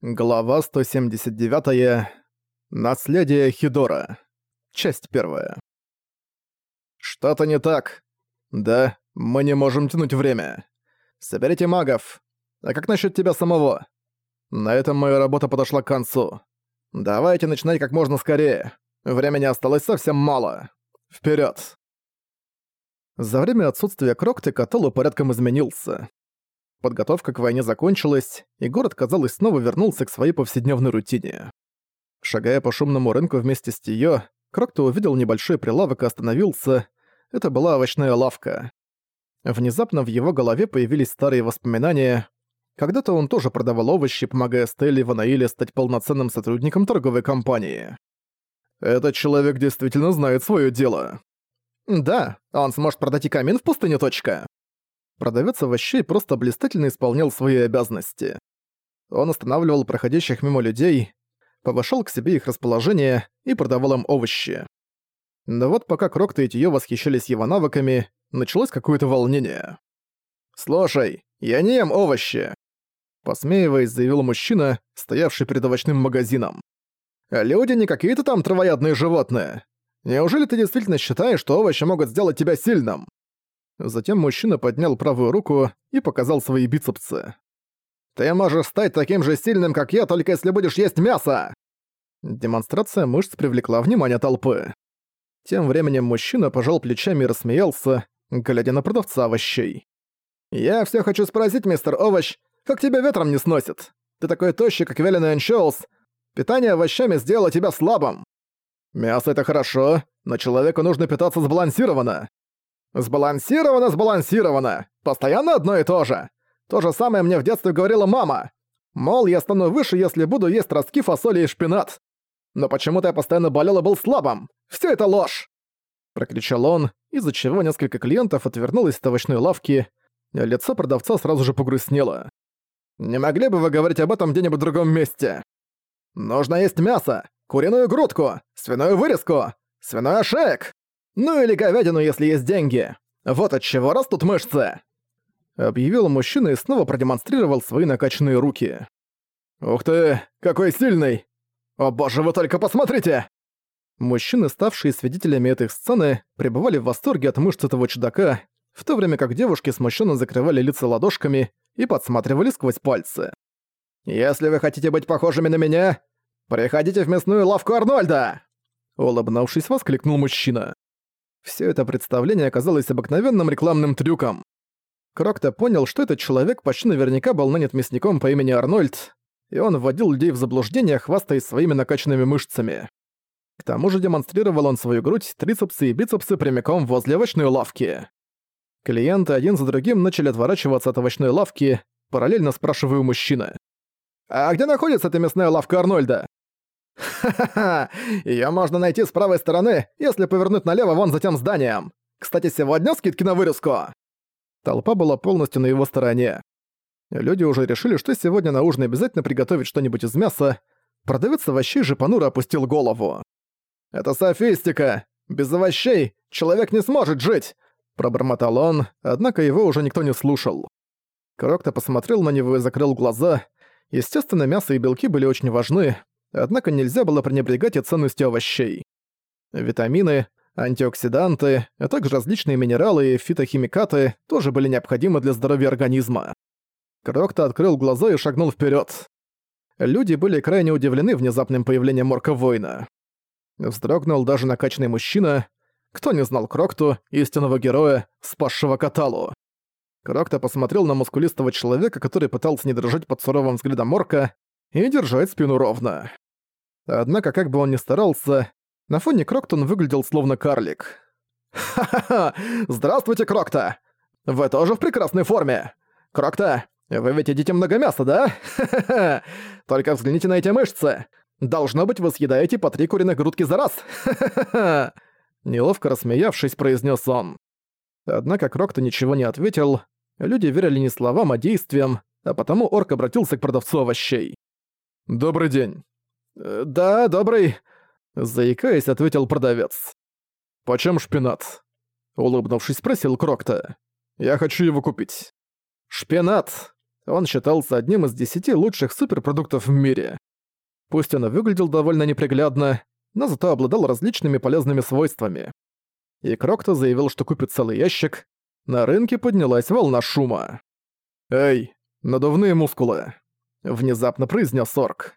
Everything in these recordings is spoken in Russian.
Глава 179. Наследие Хидора. Часть первая. Что-то не так. Да, мы не можем тянуть время. Соберите магов. А как насчет тебя самого? На этом моя работа подошла к концу. Давайте начинать как можно скорее. Времени осталось совсем мало. Вперед. За время отсутствия Крокты Каталу порядком изменился. Подготовка к войне закончилась, и город, казалось, снова вернулся к своей повседневной рутине. Шагая по шумному рынку вместе с Тиё, Крокто увидел небольшой прилавок и остановился. Это была овощная лавка. Внезапно в его голове появились старые воспоминания. Когда-то он тоже продавал овощи, помогая Стелле Ванаиле стать полноценным сотрудником торговой компании. Этот человек действительно знает свое дело. Да, он сможет продать и камин в пустыне, точка. Продавец овощей просто блистательно исполнял свои обязанности. Он останавливал проходящих мимо людей, повышал к себе их расположение и продавал им овощи. Но вот пока Крокта и Тиё восхищались его навыками, началось какое-то волнение. «Слушай, я не ем овощи!» Посмеиваясь, заявил мужчина, стоявший перед овощным магазином. «Люди не какие-то там травоядные животные. Неужели ты действительно считаешь, что овощи могут сделать тебя сильным?» Затем мужчина поднял правую руку и показал свои бицепсы. «Ты можешь стать таким же сильным, как я, только если будешь есть мясо!» Демонстрация мышц привлекла внимание толпы. Тем временем мужчина пожал плечами и рассмеялся, глядя на продавца овощей. «Я все хочу спросить, мистер Овощ, как тебя ветром не сносит? Ты такой тощий, как вяленый анчоус. Питание овощами сделало тебя слабым. Мясо — это хорошо, но человеку нужно питаться сбалансированно. Сбалансировано, сбалансировано. Постоянно одно и то же. То же самое мне в детстве говорила мама. Мол, я стану выше, если буду есть ростки, фасоли и шпинат. Но почему-то я постоянно болел и был слабым. Все это ложь!» Прокричал он, из-за чего несколько клиентов отвернулось от овощной лавки, лицо продавца сразу же погрустнело. «Не могли бы вы говорить об этом где-нибудь в другом месте? Нужно есть мясо, куриную грудку, свиную вырезку, свиной ошеек!» Ну или говядину, если есть деньги. Вот от чего растут мышцы!» Объявил мужчина и снова продемонстрировал свои накачанные руки. «Ух ты, какой сильный! О боже, вы только посмотрите!» Мужчины, ставшие свидетелями этой сцены, пребывали в восторге от мышц этого чудака, в то время как девушки смущенно закрывали лица ладошками и подсматривали сквозь пальцы. «Если вы хотите быть похожими на меня, приходите в мясную лавку Арнольда!» Улыбнувшись, воскликнул мужчина. Все это представление оказалось обыкновенным рекламным трюком. Крокто понял, что этот человек почти наверняка был нанят мясником по имени Арнольд, и он вводил людей в заблуждение, хвастаясь своими накачанными мышцами. К тому же демонстрировал он свою грудь, трицепсы и бицепсы прямиком возле овощной лавки. Клиенты один за другим начали отворачиваться от овощной лавки, параллельно спрашивая у мужчины. «А где находится эта мясная лавка Арнольда?» Ха-ха-ха! Её можно найти с правой стороны, если повернуть налево вон за тем зданием. Кстати, сегодня скидки на вырезку!» Толпа была полностью на его стороне. Люди уже решили, что сегодня на ужин обязательно приготовить что-нибудь из мяса. Продавец овощей же понуро опустил голову. «Это софистика! Без овощей человек не сможет жить!» Пробормотал он, однако его уже никто не слушал. Крокто посмотрел на него и закрыл глаза. Естественно, мясо и белки были очень важны, однако нельзя было пренебрегать и ценностью овощей. Витамины, антиоксиданты, а также различные минералы и фитохимикаты тоже были необходимы для здоровья организма. Крокто открыл глаза и шагнул вперед. Люди были крайне удивлены внезапным появлением морка-воина. Вздрогнул даже накачанный мужчина. Кто не знал Крокту, истинного героя, спасшего Каталу? Крокто посмотрел на мускулистого человека, который пытался не дрожать под суровым взглядом Морка, и держать спину ровно. Однако, как бы он ни старался, на фоне Кроктон выглядел словно карлик. «Ха-ха-ха! Здравствуйте, Крокта! Вы тоже в прекрасной форме! Крокта, вы ведь едите много мяса, да? Ха-ха-ха! Только взгляните на эти мышцы! Должно быть, вы съедаете по три куриных грудки за раз! Ха-ха-ха!» Неловко рассмеявшись, произнес он. Однако Крокта ничего не ответил. Люди верили не словам, а действиям, а потому орк обратился к продавцу овощей. «Добрый день». «Э, «Да, добрый», — заикаясь, ответил продавец. «Почем шпинат?» — улыбнувшись, спросил Крокта. «Я хочу его купить». «Шпинат! он считался одним из десяти лучших суперпродуктов в мире. Пусть он и выглядел довольно неприглядно, но зато обладал различными полезными свойствами. И Крокто заявил, что купит целый ящик. На рынке поднялась волна шума. «Эй, надувные мускулы!» — внезапно произнес Орк.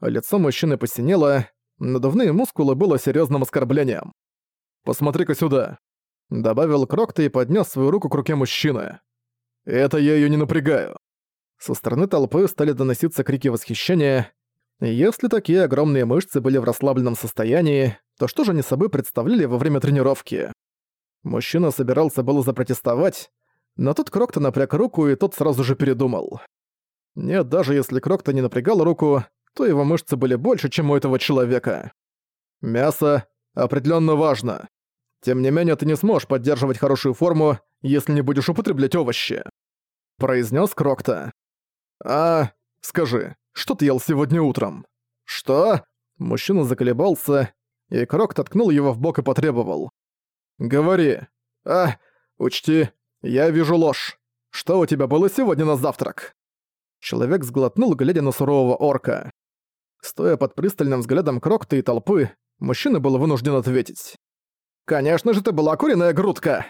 Лицо мужчины посинело, надувные мускулы было серьезным оскорблением. «Посмотри-ка сюда!» — добавил Крокто и поднес свою руку к руке мужчины. «Это я ее не напрягаю». Со стороны толпы стали доноситься крики восхищения. Если такие огромные мышцы были в расслабленном состоянии, то что же они собой представляли во время тренировки? Мужчина собирался было запротестовать, но тут Крокто напряг руку, и тот сразу же передумал. Нет, даже если Крокто не напрягал руку, то его мышцы были больше, чем у этого человека. Мясо определенно важно. Тем не менее, ты не сможешь поддерживать хорошую форму, если не будешь употреблять овощи. Произнес Крокто. А, скажи, что ты ел сегодня утром? Что? Мужчина заколебался, и Крок ткнул его в бок и потребовал. Говори. А, учти, я вижу ложь. Что у тебя было сегодня на завтрак? Человек сглотнул, глядя на сурового орка. Стоя под пристальным взглядом Крокта и толпы, мужчина был вынужден ответить. «Конечно же, ты была куриная грудка!»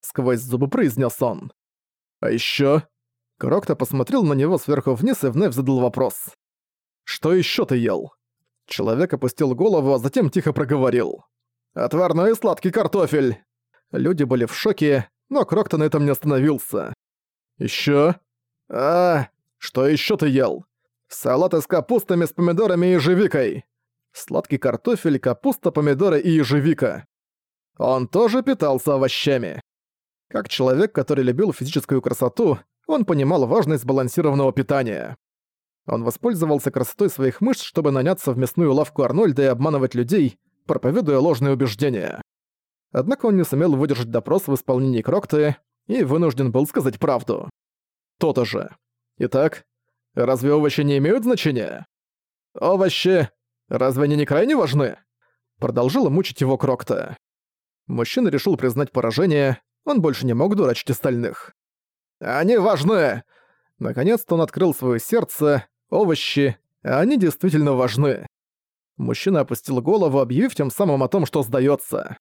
Сквозь зубы произнес он. «А ещё...» Крокта посмотрел на него сверху вниз и вновь задал вопрос. «Что ещё ты ел?» Человек опустил голову, а затем тихо проговорил. «Отварной и сладкий картофель!» Люди были в шоке, но Крокта на этом не остановился. «Ещё?» «А, что ещё ты ел?» Салат из капустами с помидорами и ежевикой. Сладкий картофель, капуста, помидоры и ежевика. Он тоже питался овощами. Как человек, который любил физическую красоту, он понимал важность сбалансированного питания. Он воспользовался красотой своих мышц, чтобы наняться в мясную лавку Арнольда и обманывать людей, проповедуя ложные убеждения. Однако он не сумел выдержать допрос в исполнении Крокты и вынужден был сказать правду. То-то же. Итак, Разве овощи не имеют значения? Овощи... Разве они не крайне важны? Продолжила мучить его Крокта. Мужчина решил признать поражение, он больше не мог дурачить остальных. «Они важны!» Наконец-то он открыл свое сердце, овощи, они действительно важны. Мужчина опустил голову, объявив тем самым о том, что сдается.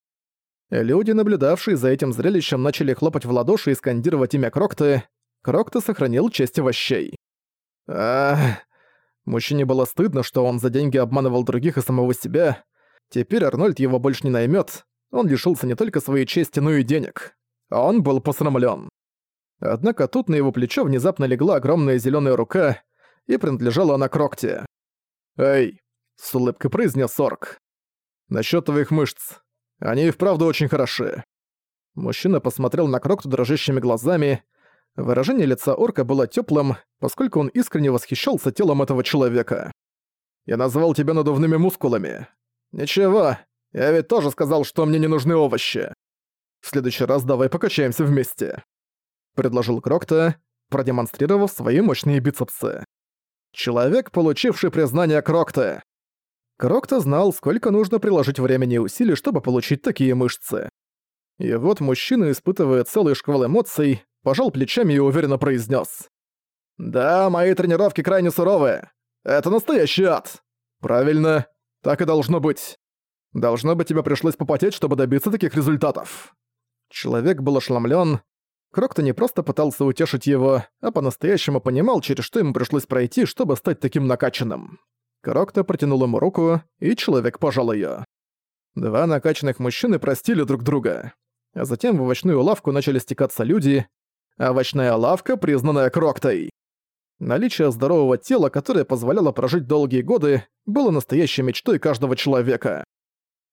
Люди, наблюдавшие за этим зрелищем, начали хлопать в ладоши и скандировать имя Крокты. Крокта сохранил честь овощей. Ах... Мужчине было стыдно, что он за деньги обманывал других и самого себя. Теперь Арнольд его больше не наймет. Он лишился не только своей чести, но и денег. Он был посрамлен. Однако тут на его плечо внезапно легла огромная зеленая рука, и принадлежала она Крокте. «Эй!» — с улыбкой произнес Орк. «Насчёт твоих мышц. Они и вправду очень хороши». Мужчина посмотрел на Крокту дрожащими глазами, Выражение лица орка было теплым, поскольку он искренне восхищался телом этого человека. «Я назвал тебя надувными мускулами. Ничего, я ведь тоже сказал, что мне не нужны овощи. В следующий раз давай покачаемся вместе», — предложил Крокта, продемонстрировав свои мощные бицепсы. Человек, получивший признание Крокта. Крокта знал, сколько нужно приложить времени и усилий, чтобы получить такие мышцы. И вот мужчина испытывает целый шквал эмоций, пожал плечами и уверенно произнес: «Да, мои тренировки крайне суровые. Это настоящий ад. Правильно, так и должно быть. Должно быть, тебе пришлось попотеть, чтобы добиться таких результатов». Человек был ошеломлен. Крокто не просто пытался утешить его, а по-настоящему понимал, через что ему пришлось пройти, чтобы стать таким накачанным. Крокто протянул ему руку, и человек пожал ее. Два накачанных мужчины простили друг друга. А затем в овощную лавку начали стекаться люди, овощная лавка, признанная Кроктой. Наличие здорового тела, которое позволяло прожить долгие годы, было настоящей мечтой каждого человека.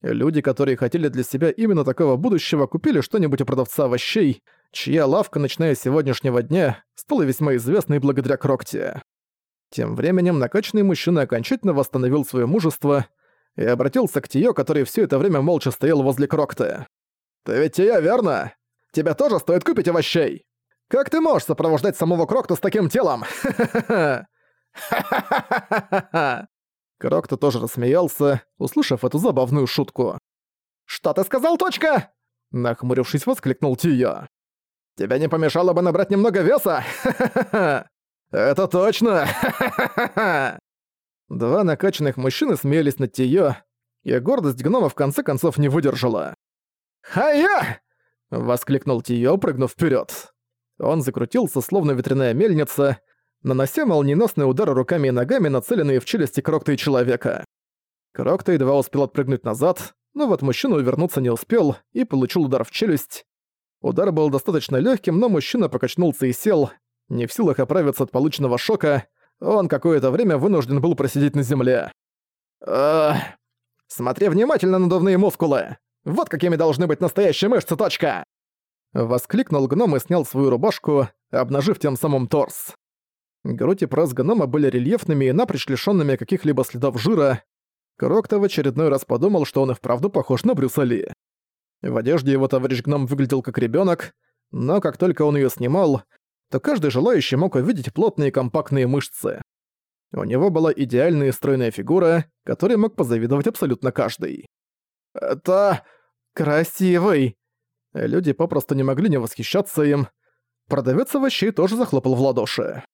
Люди, которые хотели для себя именно такого будущего, купили что-нибудь у продавца овощей, чья лавка, начиная с сегодняшнего дня, стала весьма известной благодаря Крокте. Тем временем накачанный мужчина окончательно восстановил свое мужество и обратился к Тио, который все это время молча стоял возле Крокты. «Ты ведь Тио, верно? Тебе тоже стоит купить овощей!» Как ты можешь сопровождать самого Крокта с таким телом? Ха-ха-ха-ха-ха-ха! Крокта тоже рассмеялся, услышав эту забавную шутку. «Что ты сказал, точка?» Нахмурившись, воскликнул Тио. «Тебе не помешало бы набрать немного веса? Ха-ха-ха!» Это точно! Два накачанных мужчины смеялись над Тиё, и гордость гнома в конце концов не выдержала. «Хая!» — воскликнул Тиё, прыгнув вперед. Он закрутился, словно ветряная мельница, нанося молниеносные удары руками и ногами, нацеленные в челюсти Крокта и человека. Крокта едва успел отпрыгнуть назад, но вот мужчина увернуться не успел и получил удар в челюсть. Удар был достаточно легким, но мужчина покачнулся и сел, не в силах оправиться от полученного шока, он какое-то время вынужден был просидеть на земле. «Ах, смотри внимательно на надувные мускулы! Вот какими должны быть настоящие мышцы, точка!» Воскликнул гном и снял свою рубашку, обнажив тем самым торс. Грудь и пресс гнома были рельефными и напрочь лишёнными каких-либо следов жира. Крокто в очередной раз подумал, что он и вправду похож на Брюса Ли. В одежде его товарищ гном выглядел как ребёнок, но как только он её снимал, то каждый желающий мог увидеть плотные компактные мышцы. У него была идеальная стройная фигура, которой мог позавидовать абсолютно каждый. «Это... красивый!» Люди попросту не могли не восхищаться им. Продавец овощей тоже захлопал в ладоши.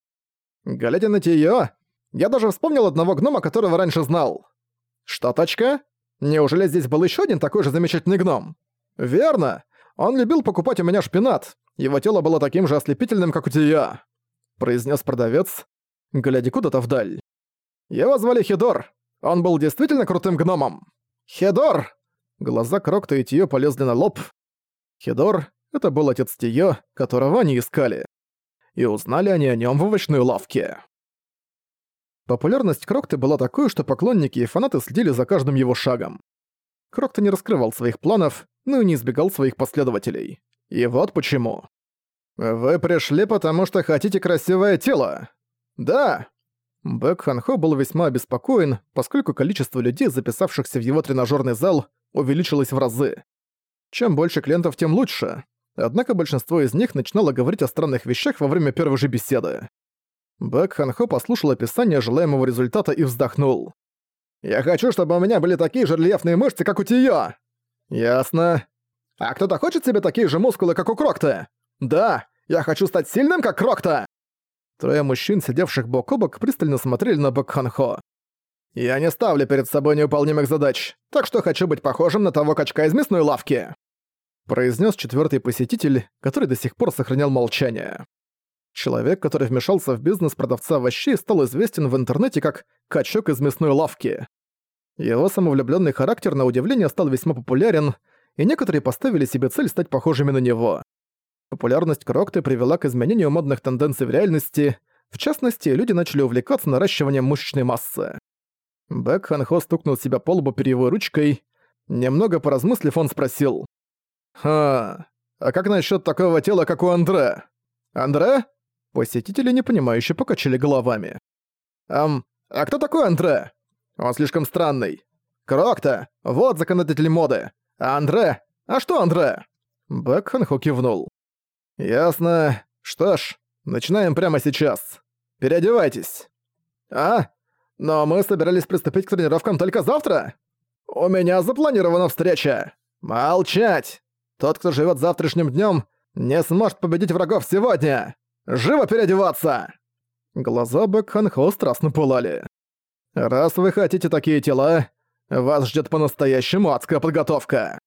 Глядя на Тиё, я даже вспомнил одного гнома, которого раньше знал. Что, точка? Неужели здесь был ещё один такой же замечательный гном? Верно. Он любил покупать у меня шпинат. Его тело было таким же ослепительным, как у Тиё. Произнес продавец, глядя куда-то вдаль. Его звали Хедор. Он был действительно крутым гномом. Хедор! Глаза Крокта и Тиё полезли на лоб. Хедор — это был отец Тиё, которого они искали и узнали они о нем в овощной лавке. Популярность Крокта была такой, что поклонники и фанаты следили за каждым его шагом. Крокта не раскрывал своих планов, но и не избегал своих последователей. И вот почему. «Вы пришли, потому что хотите красивое тело?» «Да!» Бэк Ханхо был весьма обеспокоен, поскольку количество людей, записавшихся в его тренажерный зал, увеличилось в разы. Чем больше клиентов, тем лучше. Однако большинство из них начинало говорить о странных вещах во время первой же беседы. Бэк Ханхо послушал описание желаемого результата и вздохнул. «Я хочу, чтобы у меня были такие же рельефные мышцы, как у Тиё!» «Ясно. А кто-то хочет себе такие же мускулы, как у Крокта?» «Да, я хочу стать сильным, как Крокта!» Трое мужчин, сидевших бок о бок, пристально смотрели на Бэк Ханхо. «Я не ставлю перед собой неуполнимых задач, так что хочу быть похожим на того качка из мясной лавки!» Произнес четвертый посетитель, который до сих пор сохранял молчание. Человек, который вмешался в бизнес продавца овощей, стал известен в интернете как «качок из мясной лавки». Его самовлюбленный характер, на удивление, стал весьма популярен, и некоторые поставили себе цель стать похожими на него. Популярность Крокты привела к изменению модных тенденций в реальности, в частности, люди начали увлекаться наращиванием мышечной массы. Бэк Ханхо стукнул себя по лбу перьевой ручкой. Немного поразмыслив, он спросил. «Ха, а как насчет такого тела, как у Андре?» «Андре?» Посетители непонимающе покачали головами. «Ам, а кто такой Андре? Он слишком странный. Крокта, вот законодатель моды. А Андре? А что Андре?» Бэк Ханхо кивнул. «Ясно. Что ж, начинаем прямо сейчас. Переодевайтесь». «А? Но мы собирались приступить к тренировкам только завтра? У меня запланирована встреча. Молчать!» Тот, кто живет завтрашним днем, не сможет победить врагов сегодня! Живо переодеваться!» Глаза Бэкханхо страстно пылали. «Раз вы хотите такие тела, вас ждет по-настоящему адская подготовка!»